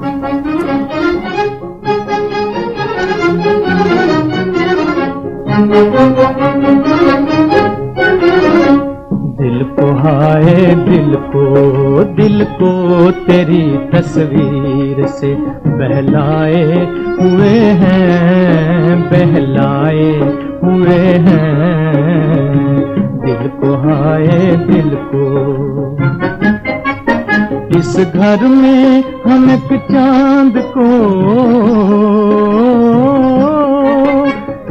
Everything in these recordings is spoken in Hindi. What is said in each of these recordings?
दिल को हाय, दिल को दिल को तेरी तस्वीर से बहलाए हुए हैं, बहलाए हुए हैं। दिल को हाय, दिल को इस घर में हम एक चाँद को।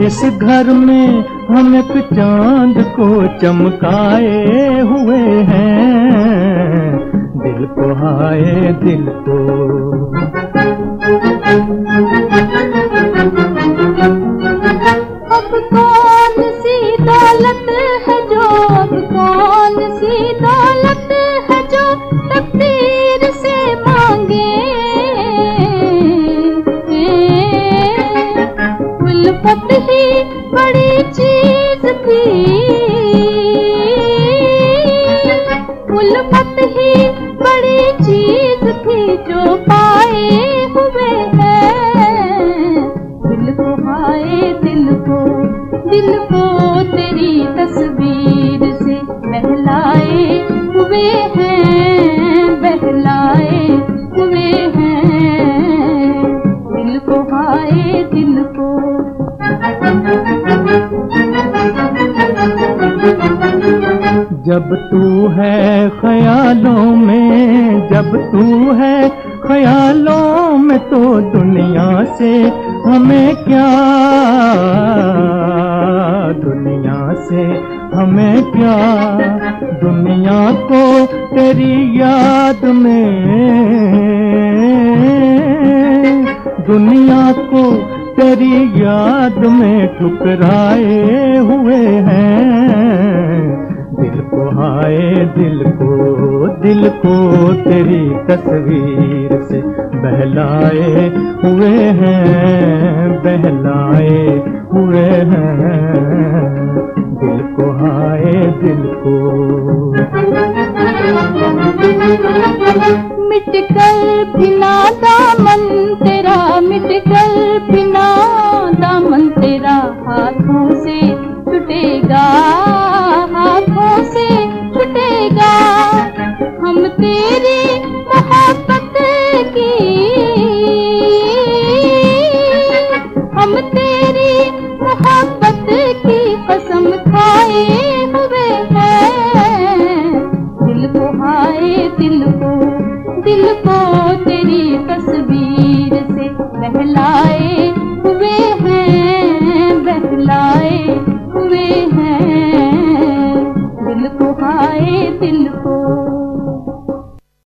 इस घर में हम एक चाँद को चमकाए हुए हैं। दिल को हाय, दिल को ही बड़ी चीज़ थी। उल्फत ही बड़ी चीज़ थी जो पाए हुए हैं। दिल को आए दिल को दिल को तेरी तस्वीर। जब तू है ख्यालों में, जब तू है ख्यालों में तो दुनिया से हमें क्या? दुनिया से हमें क्या? दुनिया को तेरी याद में, दुनिया को तेरी याद में ठुकराए तेरी तस्वीर से बहलाए हुए हैं, बहलाए हुए हैं। दिल को हाय, दिल को। मिट कर बिना दामन तेरा, मिट कर बिना दामन तेरा हाथों से छुटेगा। हम